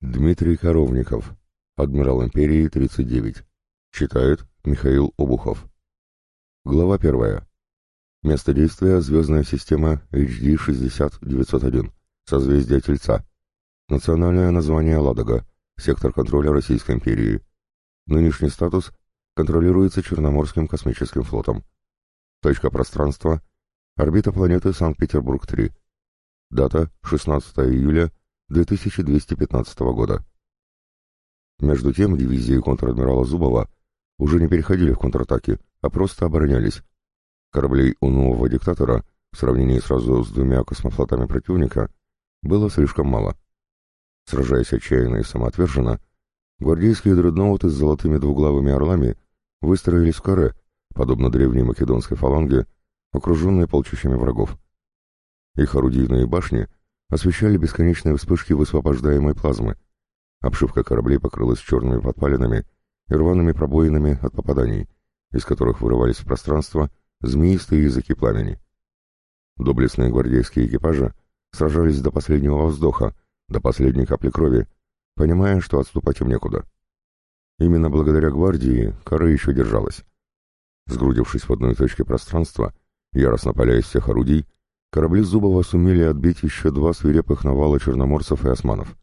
Дмитрий Коровников, адмирал империи 39. Читает Михаил Обухов. Глава первая. Место действия – звездная система HD 60901, созвездие Тельца. Национальное название Ладога, сектор контроля Российской империи. Нынешний статус контролируется Черноморским космическим флотом. Точка пространства – орбита планеты Санкт-Петербург-3. Дата – 16 июля 2215 года. Между тем дивизии контр-адмирала Зубова уже не переходили в контратаки, а просто оборонялись. Кораблей у нового диктатора, в сравнении сразу с двумя космофлотами противника, было слишком мало. Сражаясь отчаянно и самоотверженно, гвардейские дредноуты с золотыми двуглавыми орлами выстроились в каре, подобно древней македонской фаланге, окруженной полчищами врагов. Их орудийные башни — освещали бесконечные вспышки высвобождаемой плазмы. Обшивка кораблей покрылась черными подпалинами и рваными пробоинами от попаданий, из которых вырывались в пространство змеистые языки пламени. Доблестные гвардейские экипажи сражались до последнего вздоха, до последней капли крови, понимая, что отступать им некуда. Именно благодаря гвардии кора еще держалась. Сгрудившись в одной точке пространства, яростно паляя из всех орудий, корабли Зубова сумели отбить еще два свирепых навала черноморцев и османов.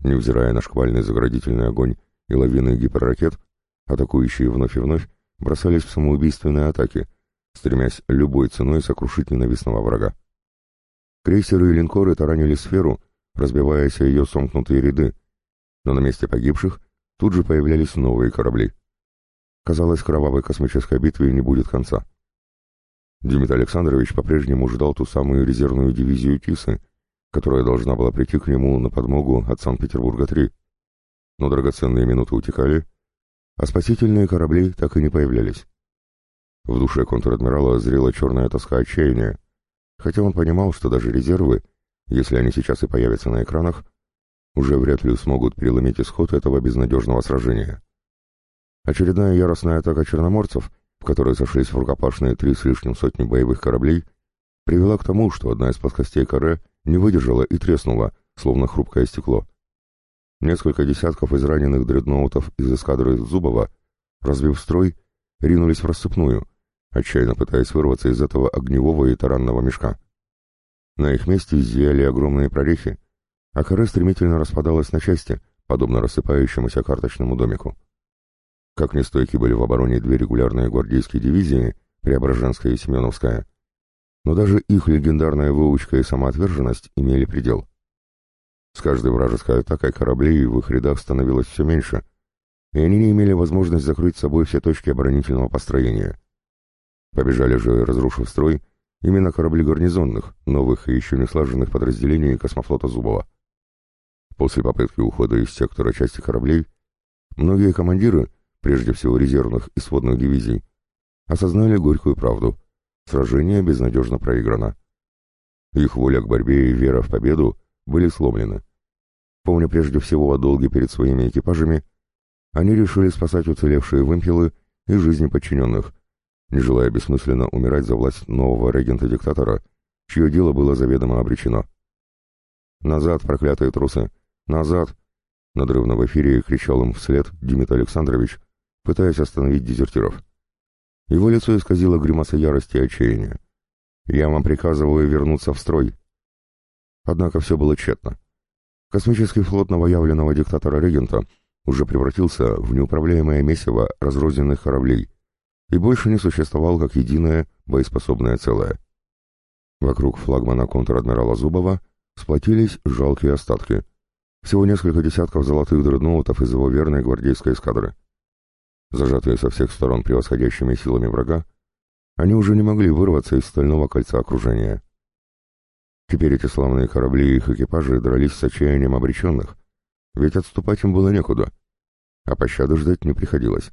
Невзирая на шквальный заградительный огонь и лавины гиперракет, атакующие вновь и вновь бросались в самоубийственные атаки, стремясь любой ценой сокрушить ненавистного врага. Крейсеры и линкоры таранили сферу, разбиваясь о ее сомкнутые ряды, но на месте погибших тут же появлялись новые корабли. Казалось, кровавой космической битве не будет конца. Дмитрий Александрович по-прежнему ждал ту самую резервную дивизию Тисы, которая должна была прийти к нему на подмогу от Санкт-Петербурга-3. Но драгоценные минуты утекали, а спасительные корабли так и не появлялись. В душе контр-адмирала зрела черная тоска отчаяния, хотя он понимал, что даже резервы, если они сейчас и появятся на экранах, уже вряд ли смогут переломить исход этого безнадежного сражения. Очередная яростная атака черноморцев — в которой сошлись в рукопашные три с лишним сотни боевых кораблей, привела к тому, что одна из плоскостей каре не выдержала и треснула, словно хрупкое стекло. Несколько десятков израненных дредноутов из эскадры Зубова, разбив строй, ринулись в рассыпную, отчаянно пытаясь вырваться из этого огневого и таранного мешка. На их месте зияли огромные прорехи, а каре стремительно распадалась на части, подобно рассыпающемуся карточному домику. Как нестойки были в обороне две регулярные гвардейские дивизии, Преображенская и Семеновская, но даже их легендарная выучка и самоотверженность имели предел. С каждой вражеской атакой кораблей в их рядах становилось все меньше, и они не имели возможность закрыть собой все точки оборонительного построения. Побежали же, разрушив строй, именно корабли гарнизонных, новых и еще не слаженных подразделений космофлота Зубова. После попытки ухода из сектора части кораблей, многие командиры прежде всего резервных и сводных дивизий, осознали горькую правду. Сражение безнадежно проиграно. Их воля к борьбе и вера в победу были сломлены. Помня прежде всего о долге перед своими экипажами, они решили спасать уцелевшие вымпелы и жизни подчиненных, не желая бессмысленно умирать за власть нового регента-диктатора, чье дело было заведомо обречено. «Назад, проклятые трусы! Назад!» Надрывно в эфире кричал им вслед Дмитрий Александрович, пытаясь остановить дезертиров. Его лицо исказило гримаса ярости и отчаяния. «Я вам приказываю вернуться в строй». Однако все было тщетно. Космический флот новоявленного диктатора-регента уже превратился в неуправляемое месиво разрозненных кораблей и больше не существовал как единое боеспособное целое. Вокруг флагмана контр-адмирала Зубова сплотились жалкие остатки. Всего несколько десятков золотых дредноутов из его верной гвардейской эскадры. Зажатые со всех сторон превосходящими силами врага, они уже не могли вырваться из стального кольца окружения. Теперь эти славные корабли и их экипажи дрались с отчаянием обреченных, ведь отступать им было некуда, а пощады ждать не приходилось.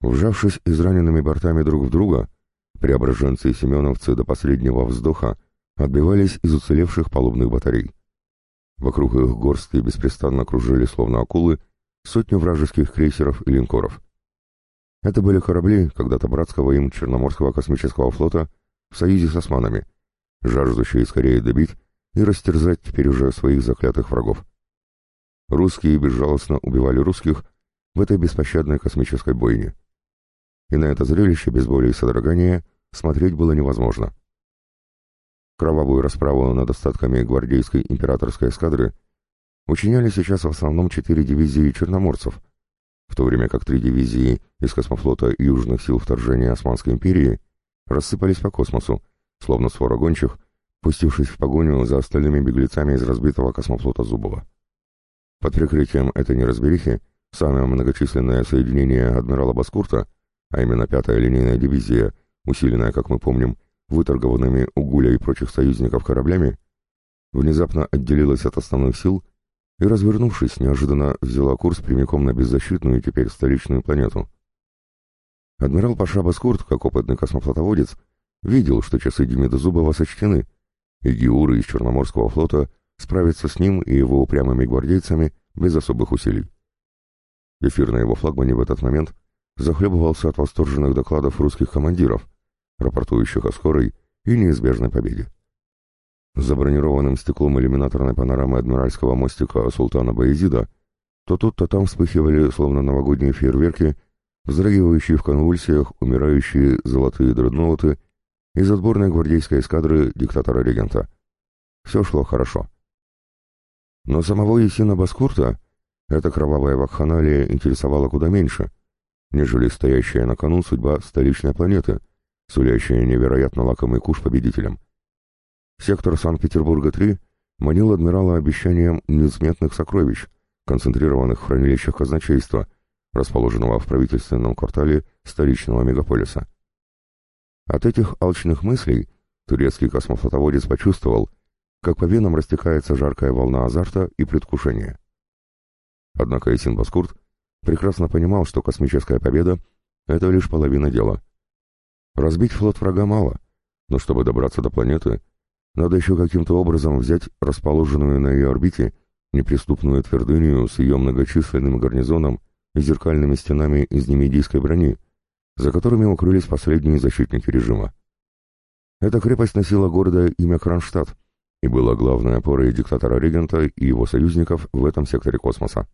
Вжавшись израненными бортами друг в друга, преображенцы и семеновцы до последнего вздоха отбивались из уцелевших палубных батарей. Вокруг их горстки беспрестанно кружили, словно акулы, сотню вражеских крейсеров и линкоров. Это были корабли когда-то братского им Черноморского космического флота в союзе с османами, жаждущие скорее добить и растерзать теперь уже своих заклятых врагов. Русские безжалостно убивали русских в этой беспощадной космической бойне. И на это зрелище без боли и содрогания смотреть было невозможно. Кровавую расправу над остатками гвардейской императорской эскадры учиняли сейчас в основном четыре дивизии черноморцев, в то время как три дивизии из космофлота южных сил вторжения Османской империи рассыпались по космосу, словно свора гончих, пустившись в погоню за остальными беглецами из разбитого космофлота Зубова. Под прикрытием этой неразберихи самое многочисленное соединение адмирала Баскурта, а именно пятая линейная дивизия, усиленная, как мы помним, выторгованными у Гуля и прочих союзников кораблями, внезапно отделилась от основных сил и, развернувшись, неожиданно взяла курс прямиком на беззащитную теперь столичную планету. Адмирал Паша Баскурт, как опытный космофлотоводец, видел, что часы Демида Зубова сочтены, и Геуры из Черноморского флота справятся с ним и его упрямыми гвардейцами без особых усилий. Эфир на его флагмане в этот момент захлебывался от восторженных докладов русских командиров, рапортующих о скорой и неизбежной победе. За бронированным стеклом иллюминаторной панорамы адмиральского мостика султана Баезида то тут, то там вспыхивали, словно новогодние фейерверки, вздрагивающие в конвульсиях умирающие золотые дредноуты из отборной гвардейской эскадры диктатора-регента. Все шло хорошо. Но самого Есина Баскурта эта кровавая вакханалия интересовала куда меньше, нежели стоящая на кону судьба столичной планеты, сулящая невероятно лакомый куш победителям. Сектор Санкт-Петербурга-3 манил адмирала обещанием несметных сокровищ, концентрированных в хранилищах казначейства, расположенного в правительственном квартале столичного мегаполиса. От этих алчных мыслей турецкий космофлотоводец почувствовал, как по венам растекается жаркая волна азарта и предвкушения. Однако Исин Баскурт прекрасно понимал, что космическая победа — это лишь половина дела. Разбить флот врага мало, но чтобы добраться до планеты — надо еще каким-то образом взять расположенную на ее орбите неприступную твердыню с ее многочисленным гарнизоном и зеркальными стенами из немедийской брони, за которыми укрылись последние защитники режима. Эта крепость носила гордое имя Кронштадт и была главной опорой диктатора-регента и его союзников в этом секторе космоса.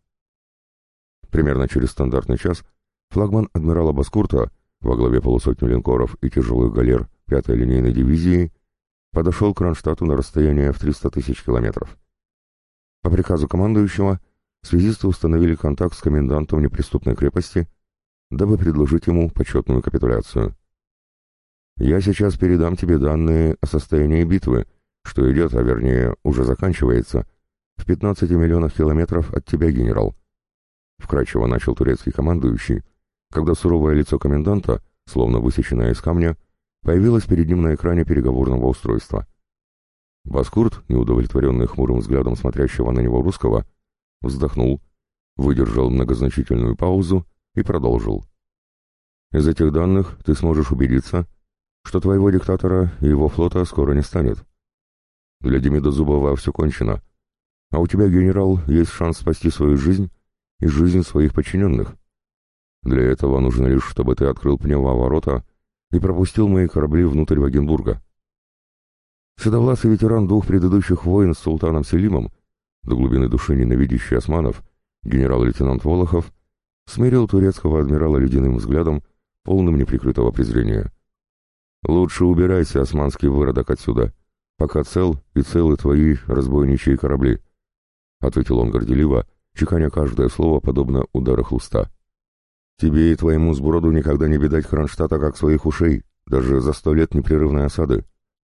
Примерно через стандартный час флагман адмирала Баскурта во главе полусотни линкоров и тяжелых галер пятой линейной дивизии подошел к Кронштадту на расстояние в 300 тысяч километров. По приказу командующего связисты установили контакт с комендантом неприступной крепости, дабы предложить ему почетную капитуляцию. «Я сейчас передам тебе данные о состоянии битвы, что идет, а вернее уже заканчивается, в 15 миллионах километров от тебя, генерал», — вкратчиво начал турецкий командующий, когда суровое лицо коменданта, словно высеченное из камня, — появилась перед ним на экране переговорного устройства. Баскурт, неудовлетворенный хмурым взглядом смотрящего на него русского, вздохнул, выдержал многозначительную паузу и продолжил. «Из этих данных ты сможешь убедиться, что твоего диктатора и его флота скоро не станет. Для Демида Зубова все кончено, а у тебя, генерал, есть шанс спасти свою жизнь и жизнь своих подчиненных. Для этого нужно лишь, чтобы ты открыл пневмоворота и пропустил мои корабли внутрь Вагенбурга. Седовласый ветеран двух предыдущих войн с султаном Селимом, до глубины души ненавидящий османов, генерал-лейтенант Волохов, смирил турецкого адмирала ледяным взглядом, полным неприкрытого презрения. «Лучше убирайся, османский выродок, отсюда, пока цел и целы твои разбойничьи корабли», — ответил он горделиво, чеканя каждое слово, подобно удару хлыста. Тебе и твоему сброду никогда не видать Кронштадта как своих ушей, даже за сто лет непрерывной осады.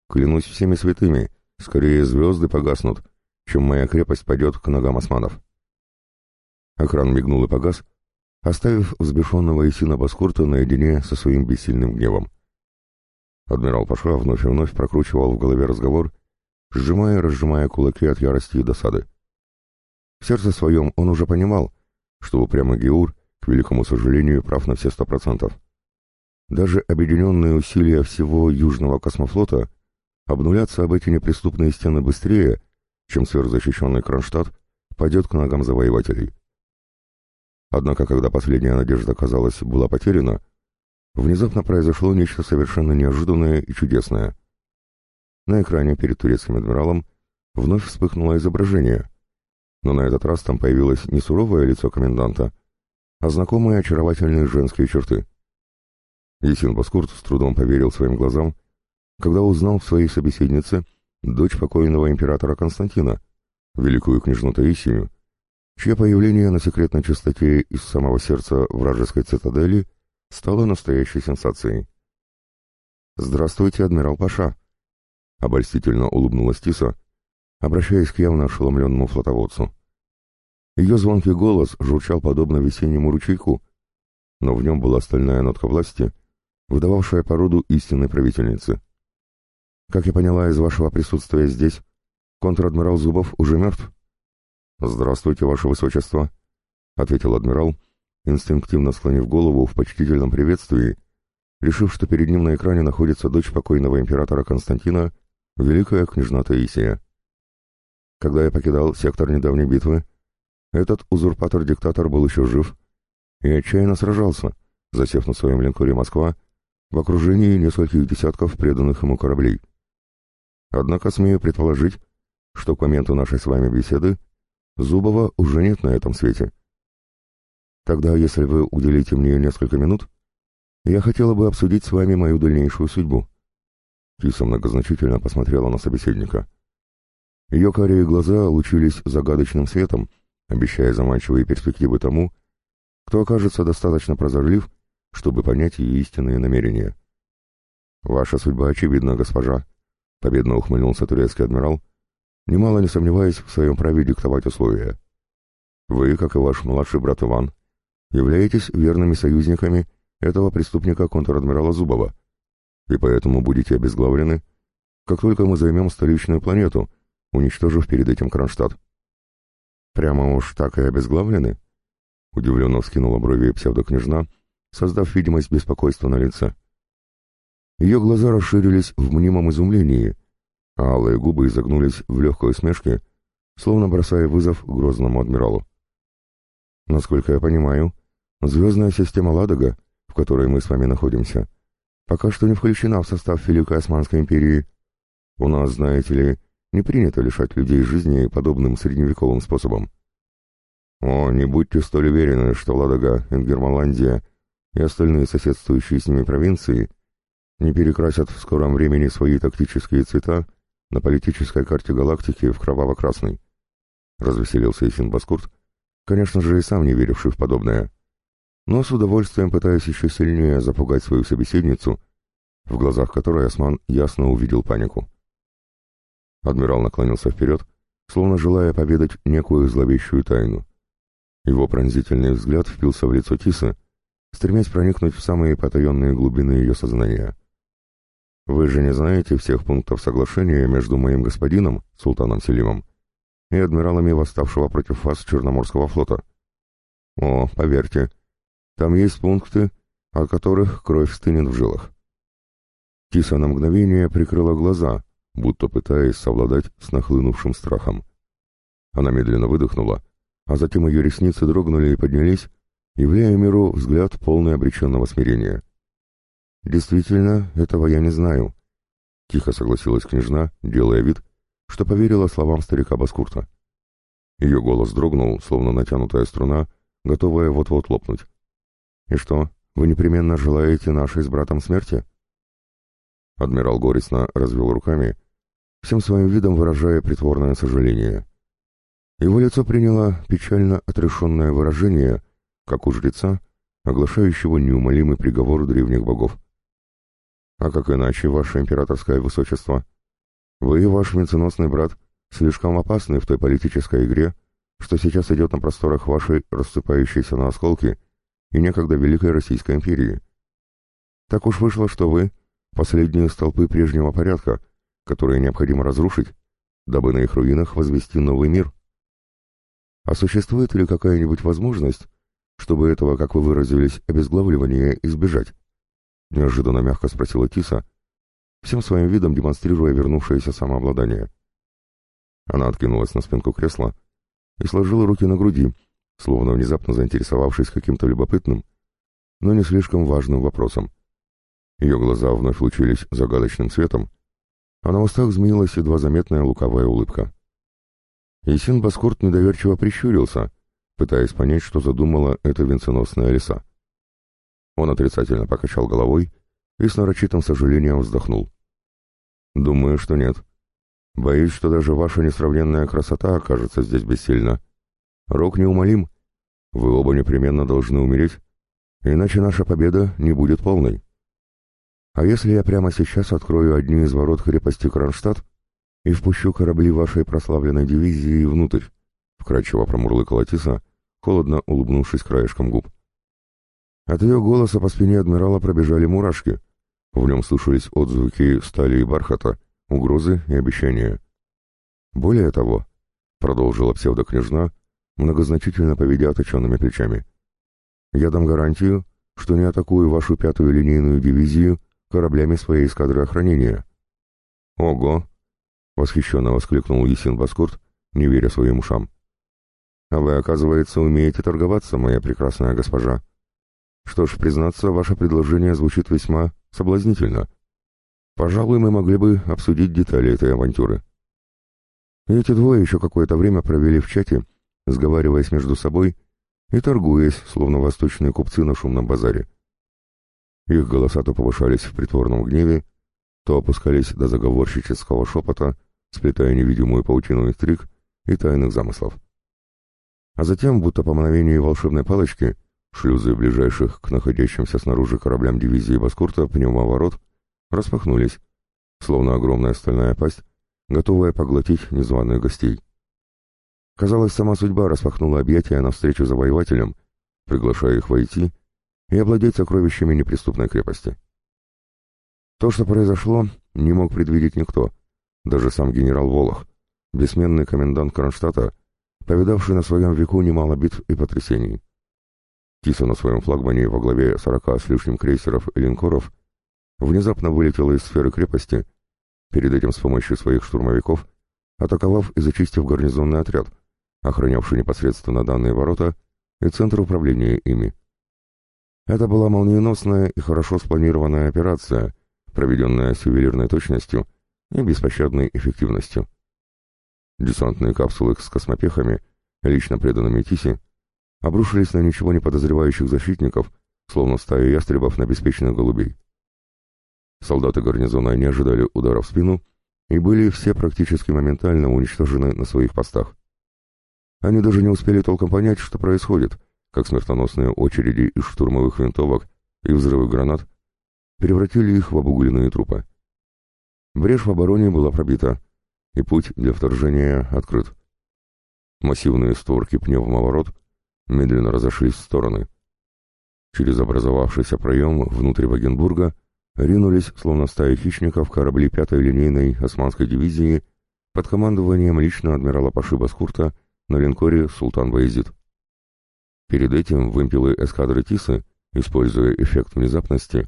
Клянусь всеми святыми, скорее звезды погаснут, чем моя крепость пойдет к ногам османов. Экран мигнул и погас, оставив взбешенного Исина Баскурта наедине со своим бессильным гневом. Адмирал Паша вновь и вновь прокручивал в голове разговор, сжимая и разжимая кулаки от ярости и досады. В сердце своем он уже понимал, что упрямый Геур великому сожалению, прав на все сто процентов. Даже объединенные усилия всего Южного космофлота обнулятся об эти неприступные стены быстрее, чем сверхзащищенный Кронштадт пойдет к ногам завоевателей. Однако, когда последняя надежда, казалось, была потеряна, внезапно произошло нечто совершенно неожиданное и чудесное. На экране перед турецким адмиралом вновь вспыхнуло изображение. но на этот раз там появилось не суровое лицо коменданта, а знакомые очаровательные женские черты. Есин Баскурт с трудом поверил своим глазам, когда узнал в своей собеседнице дочь покойного императора Константина, великую княжну Таисию, чье появление на секретной частоте из самого сердца вражеской цитадели стало настоящей сенсацией. «Здравствуйте, адмирал Паша!» — обольстительно улыбнулась Тиса, обращаясь к явно ошеломленному флотоводцу. Ее звонкий голос журчал подобно весеннему ручейку, но в нем была стальная нотка власти, выдававшая породу истинной правительницы. «Как я поняла из вашего присутствия здесь, контр-адмирал Зубов уже мертв?» «Здравствуйте, ваше высочество», — ответил адмирал, инстинктивно склонив голову в почтительном приветствии, решив, что перед ним на экране находится дочь покойного императора Константина — великая княжна Таисия. Когда я покидал сектор недавней битвы, этот узурпатор-диктатор был еще жив и отчаянно сражался, засев на своем линкоре «Москва» в окружении нескольких десятков преданных ему кораблей. Однако смею предположить, что к моменту нашей с вами беседы Зубова уже нет на этом свете. Тогда, если вы уделите мне несколько минут, я хотела бы обсудить с вами мою дальнейшую судьбу. Киса многозначительно посмотрела на собеседника. Ее карие глаза лучились загадочным светом, обещая заманчивые перспективы тому, кто окажется достаточно прозорлив, чтобы понять ее истинные намерения. «Ваша судьба очевидна, госпожа», — победно ухмыльнулся турецкий адмирал, немало не сомневаясь в своем праве диктовать условия. «Вы, как и ваш младший брат Иван, являетесь верными союзниками этого преступника контр-адмирала Зубова, и поэтому будете обезглавлены, как только мы займем столичную планету, уничтожив перед этим Кронштадт. Прямо уж так и обезглавлены? Удивленно вскинула брови псевдокняжна, создав видимость беспокойства на лице. Ее глаза расширились в мнимом изумлении, а алые губы изогнулись в легкой усмешке, словно бросая вызов грозному адмиралу. Насколько я понимаю, звездная система Ладога, в которой мы с вами находимся, пока что не включена в состав Великой Османской империи. У нас, знаете ли, не принято лишать людей жизни подобным средневековым способом. О, не будьте столь уверены, что Ладога, Ингермаландия и остальные соседствующие с ними провинции не перекрасят в скором времени свои тактические цвета на политической карте галактики в кроваво-красный. Развеселился Ефим Баскурт, конечно же и сам не веривший в подобное но с удовольствием пытаясь еще сильнее запугать свою собеседницу, в глазах которой Осман ясно увидел панику. Адмирал наклонился вперед, словно желая поведать некую зловещую тайну. Его пронзительный взгляд впился в лицо Тисы, стремясь проникнуть в самые потаенные глубины ее сознания. «Вы же не знаете всех пунктов соглашения между моим господином, султаном Селимом, и адмиралами восставшего против вас Черноморского флота?» «О, поверьте, там есть пункты, от которых кровь стынет в жилах. Тиса на мгновение прикрыла глаза, будто пытаясь совладать с нахлынувшим страхом. Она медленно выдохнула, а затем ее ресницы дрогнули и поднялись, являя миру взгляд полный обреченного смирения. «Действительно, этого я не знаю», — тихо согласилась княжна, делая вид, что поверила словам старика Баскурта. Ее голос дрогнул, словно натянутая струна, готовая вот-вот лопнуть. «И что, вы непременно желаете нашей с братом смерти?» Адмирал горестно развел руками, всем своим видом выражая притворное сожаление. Его лицо приняло печально отрешенное выражение, как у жреца, оглашающего неумолимый приговор древних богов. «А как иначе, ваше императорское высочество? Вы и ваш венценосный брат слишком опасны в той политической игре, что сейчас идет на просторах вашей рассыпающейся на осколки и некогда Великой Российской империи. Так уж вышло, что вы — последние столпы прежнего порядка, которые необходимо разрушить, дабы на их руинах возвести новый мир. А существует ли какая-нибудь возможность, чтобы этого, как вы выразились, обезглавливания избежать? Неожиданно мягко спросила Тиса, всем своим видом демонстрируя вернувшееся самообладание. Она откинулась на спинку кресла и сложила руки на груди, словно внезапно заинтересовавшись каким-то любопытным, но не слишком важным вопросом. Ее глаза вновь лучились загадочным светом, а на устах змеилась едва заметная луковая улыбка. Исин Баскурт недоверчиво прищурился, пытаясь понять, что задумала эта венценосная лиса. Он отрицательно покачал головой и с нарочитым сожалением вздохнул. «Думаю, что нет. Боюсь, что даже ваша несравненная красота окажется здесь бессильна. Рок неумолим. Вы оба непременно должны умереть, иначе наша победа не будет полной. А если я прямо сейчас открою одни из ворот крепости Кронштадт и впущу корабли вашей прославленной дивизии внутрь?» — вкрадчиво промурлыкала Тиса, холодно улыбнувшись краешком губ. От ее голоса по спине адмирала пробежали мурашки. В нем слышались отзвуки стали и бархата, угрозы и обещания. Более того, продолжила псевдокняжна, многозначительно поведя оточенными плечами, я дам гарантию, что не атакую вашу пятую линейную дивизию кораблями своей эскадры охранения. Ого! Восхищенно воскликнул Есин Баскурт, не веря своим ушам. А вы, оказывается, умеете торговаться, моя прекрасная госпожа. Что ж, признаться, ваше предложение звучит весьма соблазнительно. Пожалуй, мы могли бы обсудить детали этой авантюры. Эти двое еще какое-то время провели в чате, сговариваясь между собой и торгуясь, словно восточные купцы на шумном базаре. Их голоса то повышались в притворном гневе, то опускались до заговорщического шепота, сплетая невидимую паутину интриг и тайных замыслов. А затем, будто по мановению волшебной палочки, шлюзы ближайших к находящимся снаружи кораблям дивизии Баскурта пневмоворот распахнулись, словно огромная стальная пасть, готовая поглотить незваных гостей. Казалось, сама судьба распахнула объятия навстречу завоевателям, приглашая их войти и овладеть сокровищами неприступной крепости. То, что произошло, не мог предвидеть никто, даже сам генерал Волох, бессменный комендант Кронштадта, повидавший на своем веку немало битв и потрясений. Тиса на своем флагмане во главе сорока с лишним крейсеров и линкоров внезапно вылетела из сферы крепости, перед этим с помощью своих штурмовиков, атаковав и зачистив гарнизонный отряд, охранявший непосредственно данные ворота и центр управления ими. Это была молниеносная и хорошо спланированная операция, проведенная с ювелирной точностью и беспощадной эффективностью. Десантные капсулы с космопехами, лично преданными Тисе, обрушились на ничего не подозревающих защитников, словно стая ястребов на беспечных голубей. Солдаты гарнизона не ожидали удара в спину и были все практически моментально уничтожены на своих постах. Они даже не успели толком понять, что происходит, как смертоносные очереди из штурмовых винтовок и взрывы гранат превратили их в обугленные трупы. Брешь в обороне была пробита, и путь для вторжения открыт. Массивные створки пневмоворот медленно разошлись в стороны. Через образовавшийся проем внутрь Вагенбурга ринулись, словно стая хищников, корабли пятой линейной османской дивизии под командованием лично адмирала Паши Баскурта на линкоре «Султан Баязид». Перед этим вымпелы эскадры Тисы, используя эффект внезапности,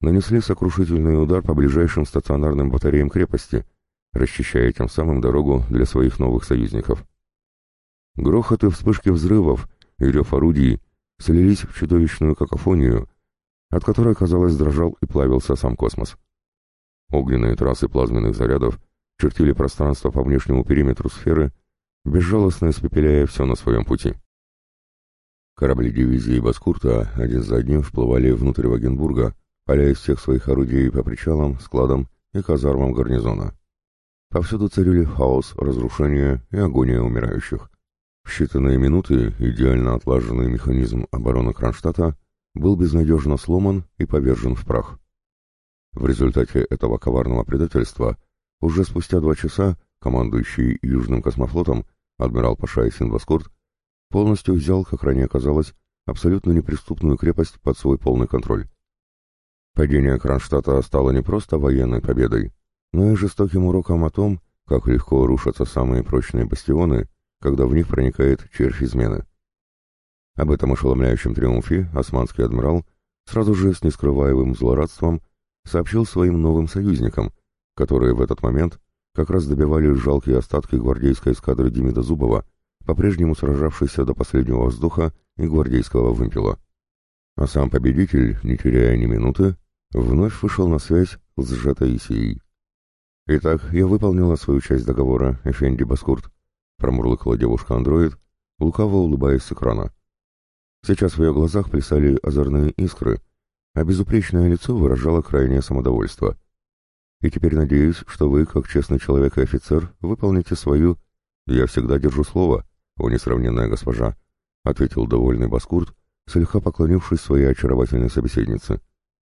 нанесли сокрушительный удар по ближайшим стационарным батареям крепости, расчищая тем самым дорогу для своих новых союзников. Грохот и вспышки взрывов и рев орудий слились в чудовищную какофонию, от которой, казалось, дрожал и плавился сам космос. Огненные трассы плазменных зарядов чертили пространство по внешнему периметру сферы, безжалостно испепеляя все на своем пути. Корабли дивизии Баскурта один за одним вплывали внутрь Вагенбурга, поля из всех своих орудий по причалам, складам и казармам гарнизона. Повсюду царили хаос, разрушение и агония умирающих. В считанные минуты идеально отлаженный механизм обороны Кронштадта был безнадежно сломан и повержен в прах. В результате этого коварного предательства уже спустя два часа командующий Южным космофлотом адмирал Паша Синбаскурт полностью взял, как ранее казалось, абсолютно неприступную крепость под свой полный контроль. Падение Кронштадта стало не просто военной победой, но и жестоким уроком о том, как легко рушатся самые прочные бастионы, когда в них проникает червь измены. Об этом ошеломляющем триумфе османский адмирал сразу же с нескрываемым злорадством сообщил своим новым союзникам, которые в этот момент как раз добивали жалкие остатки гвардейской эскадры Демида Зубова, по-прежнему сражавшейся до последнего вздоха и гвардейского вымпела. А сам победитель, не теряя ни минуты, вновь вышел на связь с сжатой Исией. «Итак, я выполнила свою часть договора, Эфенди Баскурт», промурлыкала девушка-андроид, лукаво улыбаясь с экрана. Сейчас в ее глазах плясали озорные искры, а безупречное лицо выражало крайнее самодовольство. И теперь надеюсь, что вы, как честный человек и офицер, выполните свою... Я всегда держу слово, о несравненная госпожа, — ответил довольный Баскурт, слегка поклонившись своей очаровательной собеседнице.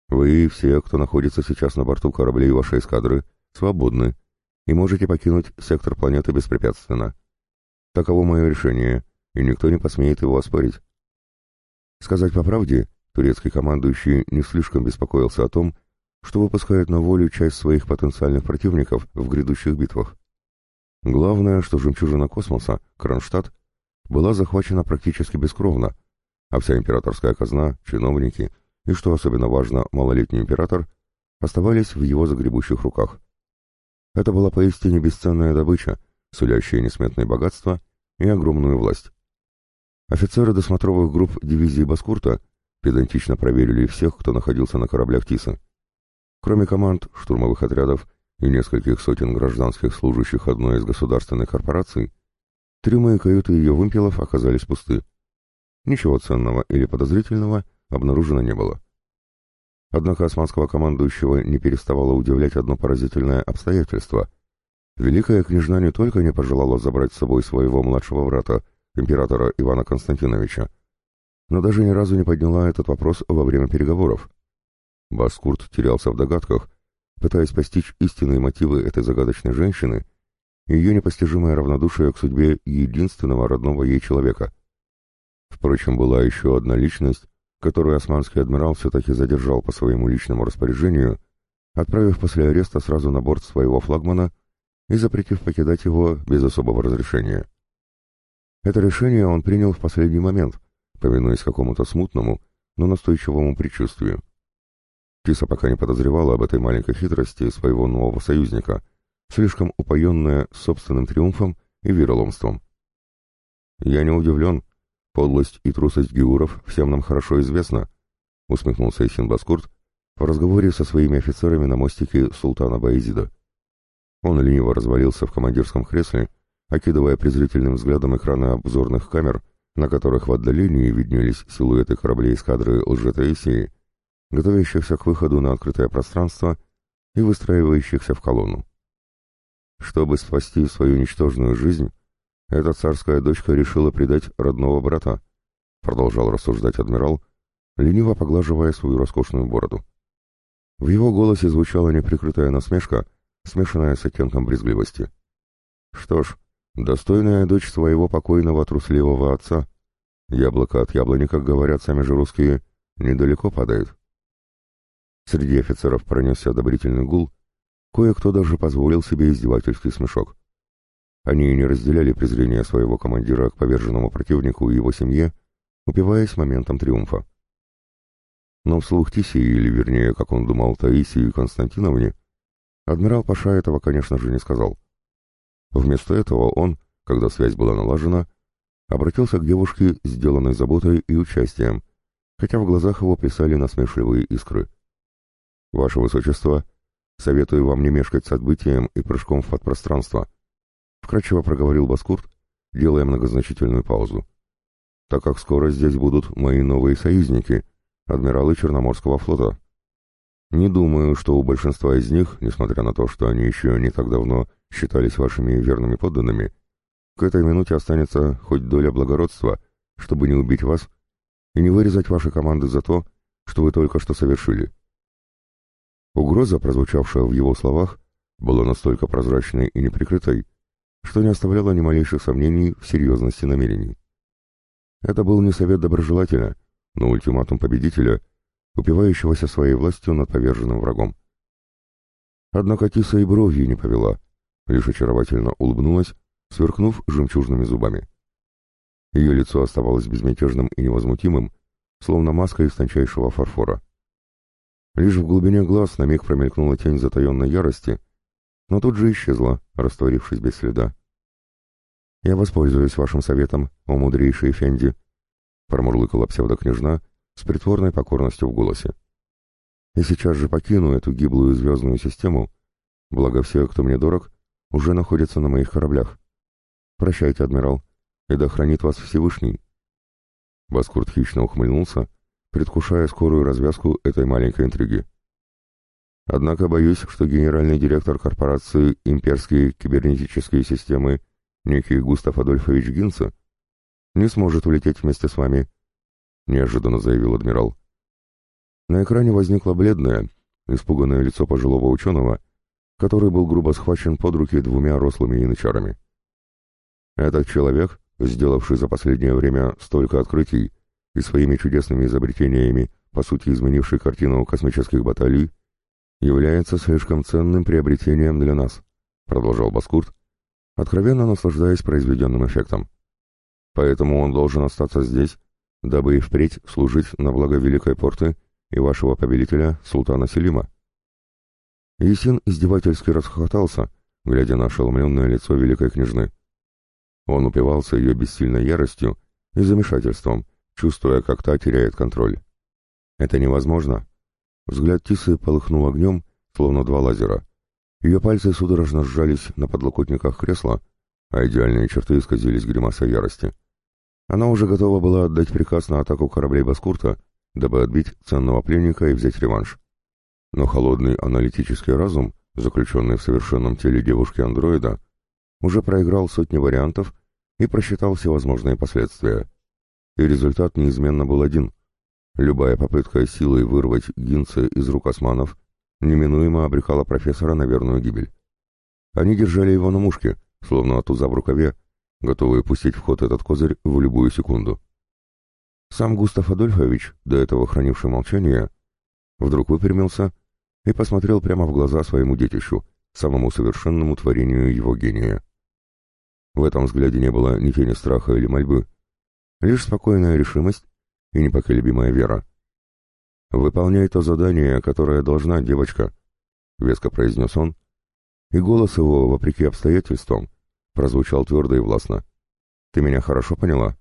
Вы все, кто находится сейчас на борту кораблей вашей эскадры, свободны и можете покинуть сектор планеты беспрепятственно. Таково мое решение, и никто не посмеет его оспорить. Сказать по правде, турецкий командующий не слишком беспокоился о том, что выпускает на волю часть своих потенциальных противников в грядущих битвах. Главное, что жемчужина космоса, Кронштадт, была захвачена практически бескровно, а вся императорская казна, чиновники и, что особенно важно, малолетний император, оставались в его загребущих руках. Это была поистине бесценная добыча, сулящая несметные богатства и огромную власть. Офицеры досмотровых групп дивизии Баскурта педантично проверили всех, кто находился на кораблях Тиса. Кроме команд, штурмовых отрядов и нескольких сотен гражданских служащих одной из государственных корпораций, трюмы и каюты ее вымпелов оказались пусты. Ничего ценного или подозрительного обнаружено не было. Однако османского командующего не переставало удивлять одно поразительное обстоятельство. Великая княжна не только не пожелала забрать с собой своего младшего брата, императора Ивана Константиновича, но даже ни разу не подняла этот вопрос во время переговоров. Баскурт терялся в догадках, пытаясь постичь истинные мотивы этой загадочной женщины ее непостижимое равнодушие к судьбе единственного родного ей человека. Впрочем, была еще одна личность, которую османский адмирал все-таки задержал по своему личному распоряжению, отправив после ареста сразу на борт своего флагмана и запретив покидать его без особого разрешения. Это решение он принял в последний момент, повинуясь какому-то смутному, но настойчивому предчувствию. Тиса пока не подозревала об этой маленькой хитрости своего нового союзника, слишком упоенная собственным триумфом и вероломством. «Я не удивлен. Подлость и трусость геуров всем нам хорошо известна», — усмехнулся Исин Баскурт в разговоре со своими офицерами на мостике султана Баизида. Он лениво развалился в командирском кресле, окидывая презрительным взглядом экраны обзорных камер, на которых в отдалении виднелись силуэты кораблей эскадры лжетаисии, готовящихся к выходу на открытое пространство и выстраивающихся в колонну. Чтобы спасти свою ничтожную жизнь, эта царская дочка решила предать родного брата, продолжал рассуждать адмирал, лениво поглаживая свою роскошную бороду. В его голосе звучала неприкрытая насмешка, смешанная с оттенком брезгливости. Что ж, достойная дочь своего покойного трусливого отца, яблоко от яблони, как говорят сами же русские, недалеко падает. Среди офицеров пронесся одобрительный гул, кое-кто даже позволил себе издевательский смешок. Они не разделяли презрение своего командира к поверженному противнику и его семье, упиваясь моментом триумфа. Но вслух Тисии, или вернее, как он думал, Таисии Константиновне, адмирал Паша этого, конечно же, не сказал. Вместо этого он, когда связь была налажена, обратился к девушке, сделанной заботой и участием, хотя в глазах его плясали насмешливые искры. «Ваше Высочество, советую вам не мешкать с отбытием и прыжком в подпространство», — вкратчиво проговорил Баскурт, делая многозначительную паузу. «Так как скоро здесь будут мои новые союзники, адмиралы Черноморского флота. Не думаю, что у большинства из них, несмотря на то, что они еще не так давно считались вашими верными подданными, к этой минуте останется хоть доля благородства, чтобы не убить вас и не вырезать ваши команды за то, что вы только что совершили. Угроза, прозвучавшая в его словах, была настолько прозрачной и неприкрытой, что не оставляла ни малейших сомнений в серьезности намерений. Это был не совет доброжелателя, но ультиматум победителя, упивающегося своей властью над поверженным врагом. Однако Тиса и бровью не повела, лишь очаровательно улыбнулась, сверкнув жемчужными зубами. Ее лицо оставалось безмятежным и невозмутимым, словно маска из тончайшего фарфора. Лишь в глубине глаз на миг промелькнула тень затаенной ярости, но тут же исчезла, растворившись без следа. «Я воспользуюсь вашим советом, о мудрейший Фенди», — промурлыкала псевдокняжна с притворной покорностью в голосе. «И сейчас же покину эту гиблую звездную систему, благо все, кто мне дорог, уже находятся на моих кораблях. Прощайте, адмирал, и да хранит вас Всевышний. Баскурт хищно ухмыльнулся, предвкушая скорую развязку этой маленькой интриги. Однако боюсь, что генеральный директор корпорации «Имперские кибернетические системы» некий Густав Адольфович Гинца не сможет улететь вместе с вами, — неожиданно заявил адмирал. На экране возникло бледное, испуганное лицо пожилого ученого, который был грубо схвачен под руки двумя рослыми янычарами. Этот человек, сделавший за последнее время столько открытий и своими чудесными изобретениями, по сути изменивший картину космических баталий, является слишком ценным приобретением для нас, продолжал Баскурт, откровенно наслаждаясь произведенным эффектом. Поэтому он должен остаться здесь, дабы и впредь служить на благо Великой Порты и вашего повелителя, султана Селима. Есин издевательски расхохотался, глядя на ошеломленное лицо великой княжны. Он упивался ее бессильной яростью и замешательством, чувствуя, как та теряет контроль. «Это невозможно». Взгляд Тисы полыхнул огнем, словно два лазера. Ее пальцы судорожно сжались на подлокотниках кресла, а идеальные черты исказились гримасой ярости. Она уже готова была отдать приказ на атаку кораблей Баскурта, дабы отбить ценного пленника и взять реванш. Но холодный аналитический разум, заключенный в совершенном теле девушки-андроида, уже проиграл сотни вариантов и просчитал всевозможные последствия. И результат неизменно был один. Любая попытка силой вырвать Гинца из рук османов неминуемо обрекала профессора на верную гибель. Они держали его на мушке, словно туза в рукаве, готовые пустить в ход этот козырь в любую секунду. Сам Густав Адольфович, до этого хранивший молчание, вдруг выпрямился и посмотрел прямо в глаза своему детищу, самому совершенному творению его гения. В этом взгляде не было ни тени страха или мольбы, лишь спокойная решимость и непоколебимая вера. «Выполняй то задание, которое должна девочка», — веско произнес он, и голос его, вопреки обстоятельствам, прозвучал твердо и властно. «Ты меня хорошо поняла?»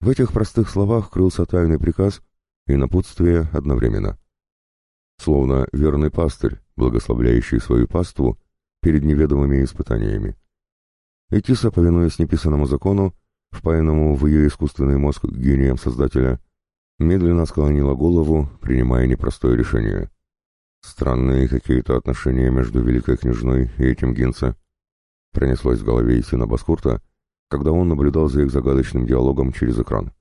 В этих простых словах крылся тайный приказ и напутствие одновременно. Словно верный пастырь, благословляющий свою паству перед неведомыми испытаниями. Этиса, повинуясь неписанному закону, впаянному в ее искусственный мозг гением Создателя, медленно склонила голову, принимая непростое решение. Странные какие-то отношения между Великой Княжной и этим Гинца. Пронеслось в голове Исина Баскурта, когда он наблюдал за их загадочным диалогом через экран.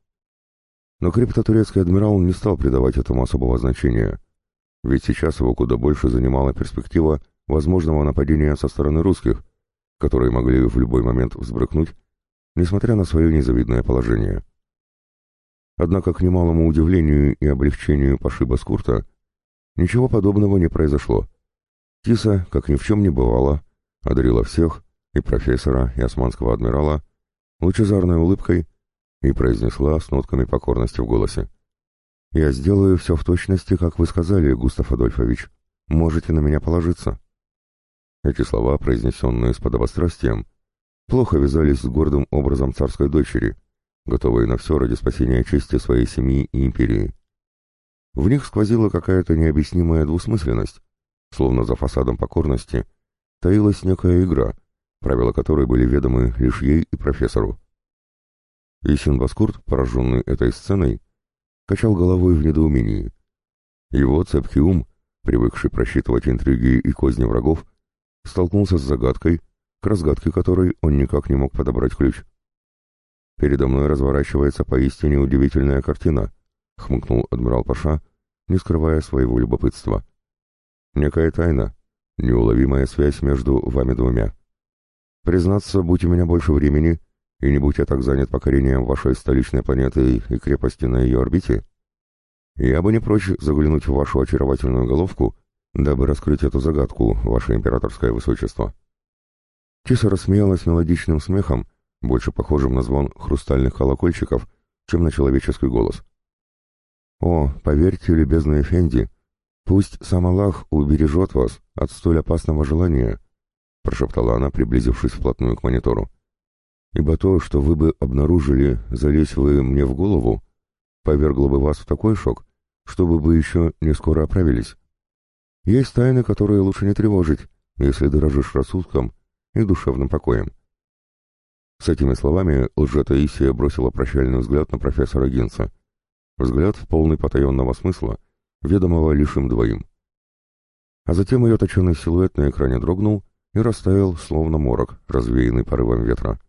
Но криптотурецкий адмирал не стал придавать этому особого значения, ведь сейчас его куда больше занимала перспектива возможного нападения со стороны русских, которые могли в любой момент взбрыкнуть, несмотря на свое незавидное положение. Однако, к немалому удивлению и облегчению Пашиба Скурта, ничего подобного не произошло. Тиса, как ни в чем не бывало, одарила всех, и профессора, и османского адмирала, лучезарной улыбкой и произнесла с нотками покорности в голосе. «Я сделаю все в точности, как вы сказали, Густав Адольфович. Можете на меня положиться». Эти слова, произнесенные с подобострастием, плохо вязались с гордым образом царской дочери, готовой на все ради спасения чести своей семьи и империи. В них сквозила какая-то необъяснимая двусмысленность, словно за фасадом покорности таилась некая игра, правила которой были ведомы лишь ей и профессору. Исин Баскурт, пораженный этой сценой, качал головой в недоумении. Его цепкий ум, привыкший просчитывать интриги и козни врагов, столкнулся с загадкой, к разгадке которой он никак не мог подобрать ключ. «Передо мной разворачивается поистине удивительная картина», — хмыкнул адмирал Паша, не скрывая своего любопытства. «Некая тайна, неуловимая связь между вами двумя. Признаться, будь у меня больше времени, и не будь я так занят покорением вашей столичной планеты и крепости на ее орбите, я бы не прочь заглянуть в вашу очаровательную головку дабы раскрыть эту загадку, ваше императорское высочество». Киса рассмеялась мелодичным смехом, больше похожим на звон хрустальных колокольчиков, чем на человеческий голос. «О, поверьте, любезный Фенди, пусть сам Аллах убережет вас от столь опасного желания», прошептала она, приблизившись вплотную к монитору. «Ибо то, что вы бы обнаружили, залезь вы мне в голову, повергло бы вас в такой шок, чтобы вы еще не скоро оправились. Есть тайны, которые лучше не тревожить, если дорожишь рассудком и душевным покоем. С этими словами лже-Таисия бросила прощальный взгляд на профессора Гинца. Взгляд, полный потаенного смысла, ведомого лишь им двоим. А затем ее точеный силуэт на экране дрогнул и растаял, словно морок, развеянный порывом ветра.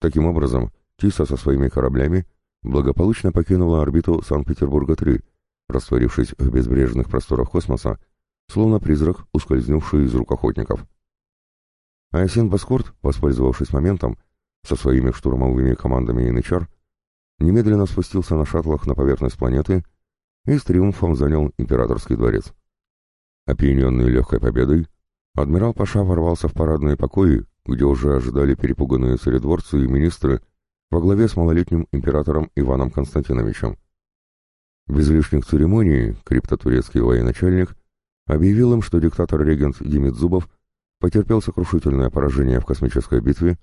Таким образом, Тиса со своими кораблями благополучно покинула орбиту Санкт-Петербурга-3, растворившись в безбрежных просторах космоса, словно призрак, ускользнувший из рук охотников. Айсен Баскорт, воспользовавшись моментом, со своими штурмовыми командами Янычар, немедленно спустился на шаттлах на поверхность планеты и с триумфом занял императорский дворец. Опьяненный легкой победой, адмирал Паша ворвался в парадные покои, где уже ожидали перепуганные царедворцы и министры во главе с малолетним императором Иваном Константиновичем. Без лишних церемоний криптотурецкий военачальник объявил им, что диктатор-регент Демид Зубов потерпел сокрушительное поражение в космической битве,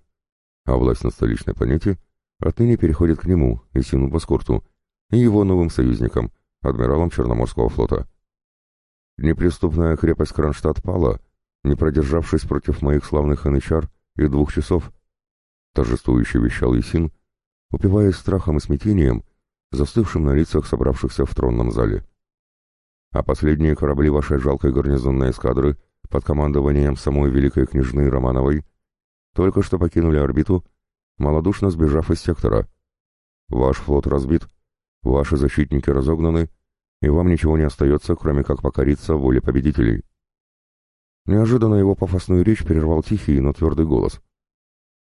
а власть на столичной планете отныне переходит к нему, Исину Баскурту, и его новым союзникам, адмиралам Черноморского флота. Неприступная крепость Кронштадт пала, не продержавшись против моих славных янычар и двух часов, торжествующе вещал Исин, упиваясь страхом и смятением, застывшим на лицах собравшихся в тронном зале. А последние корабли вашей жалкой гарнизонной эскадры под командованием самой великой княжны Романовой только что покинули орбиту, малодушно сбежав из сектора. Ваш флот разбит, ваши защитники разогнаны, и вам ничего не остается, кроме как покориться воле победителей. Неожиданно его пафосную речь прервал тихий, но твердый голос.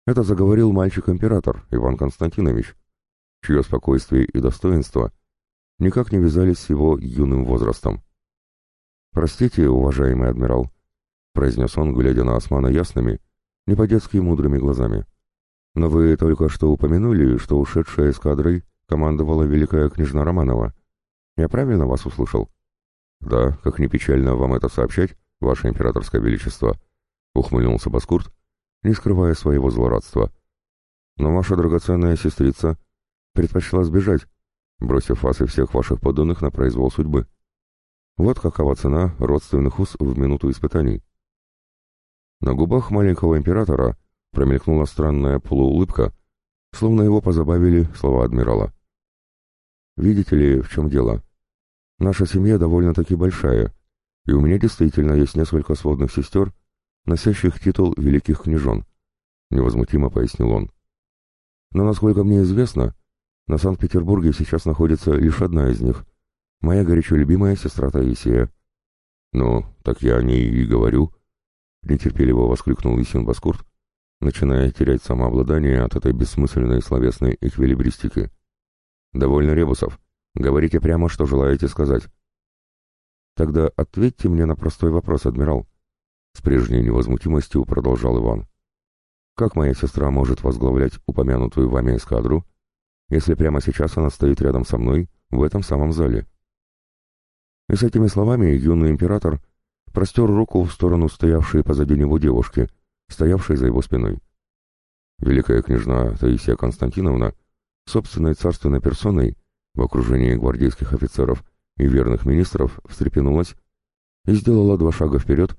Это заговорил мальчик-император Иван Константинович, чье спокойствие и достоинство никак не вязались с его юным возрастом. «Простите, уважаемый адмирал», — произнес он, глядя на Османа ясными, не по-детски мудрыми глазами. «Но вы только что упомянули, что ушедшая эскадрой командовала великая княжна Романова. Я правильно вас услышал?» «Да, как не печально вам это сообщать, ваше императорское величество», — ухмыльнулся Баскурт, не скрывая своего злорадства. «Но ваша драгоценная сестрица предпочла сбежать, бросив вас и всех ваших подданных на произвол судьбы. Вот какова цена родственных уз в минуту испытаний». На губах маленького императора промелькнула странная полуулыбка, словно его позабавили слова адмирала. «Видите ли, в чем дело? Наша семья довольно-таки большая, и у меня действительно есть несколько сводных сестер, носящих титул великих княжон», — невозмутимо пояснил он. «Но, насколько мне известно, на Санкт-Петербурге сейчас находится лишь одна из них, моя горячо любимая сестра Таисия». «Ну, так я о ней и говорю», нетерпеливо воскликнул Исин Баскурт, начиная терять самообладание от этой бессмысленной словесной эквилибристики. «Довольно ребусов. Говорите прямо, что желаете сказать». «Тогда ответьте мне на простой вопрос, адмирал», — с прежней невозмутимостью продолжал Иван. «Как моя сестра может возглавлять упомянутую вами эскадру, если прямо сейчас она стоит рядом со мной в этом самом зале?» И с этими словами юный император — простер руку в сторону стоявшей позади него девушки, стоявшей за его спиной. Великая княжна Таисия Константиновна, собственной царственной персоной, в окружении гвардейских офицеров и верных министров, встрепенулась и сделала два шага вперед,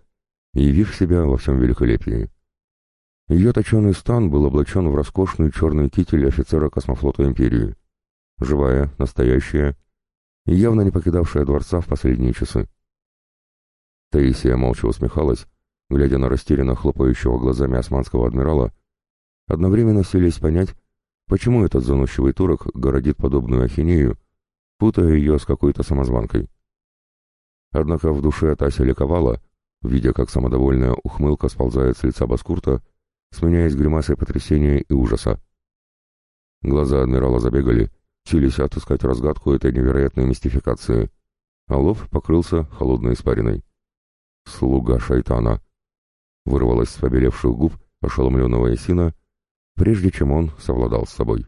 явив себя во всем великолепии. Ее точеный стан был облачен в роскошный черный китель офицера космофлота Империи, живая, настоящая и явно не покидавшая дворца в последние часы. Таисия молча усмехалась, глядя на растерянно хлопающего глазами османского адмирала, одновременно селись понять, почему этот заносчивый турок городит подобную ахинею, путая ее с какой-то самозванкой. Однако в душе Тася ликовала, видя, как самодовольная ухмылка сползает с лица Баскурта, сменяясь гримасой потрясения и ужаса. Глаза адмирала забегали, сились отыскать разгадку этой невероятной мистификации, а лоб покрылся холодной испариной. «Слуга шайтана!» Вырвалось с побелевших губ ошеломленного Ясина, прежде чем он совладал с собой.